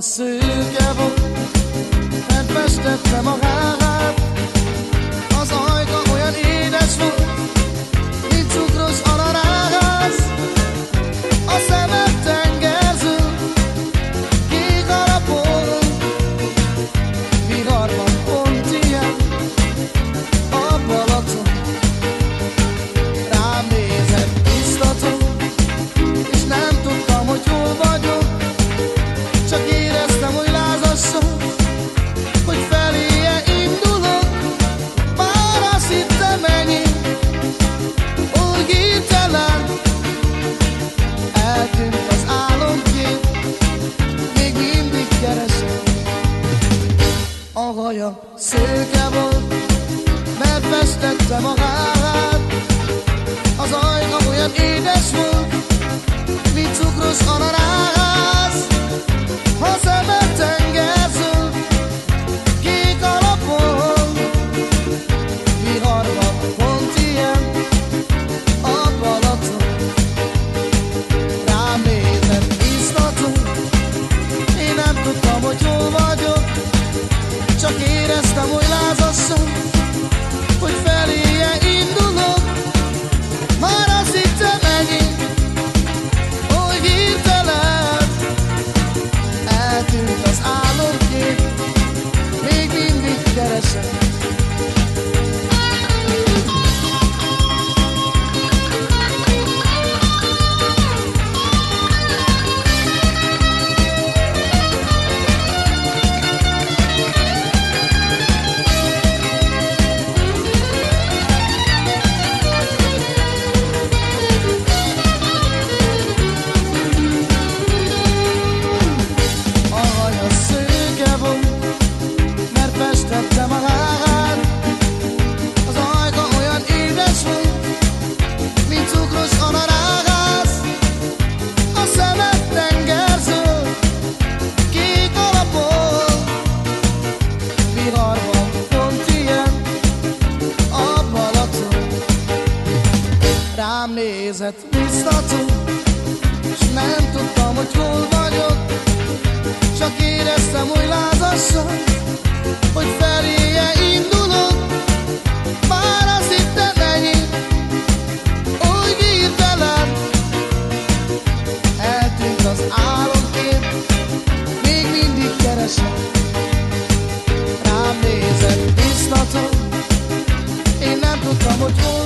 danser. haja szőke volt, megfestette magát. Az ajka olyan édes volt, mint cukros anarád. rám nézett biztató, és nem tudtam, hogy hol vagyok, csak éreztem, hogy lázassan, hogy feléje indulok, már azt hittem ennyi, úgy hirtelen, eltűnt az álomkép, még mindig keresem, rám nézett biztató, én nem tudtam, hogy hol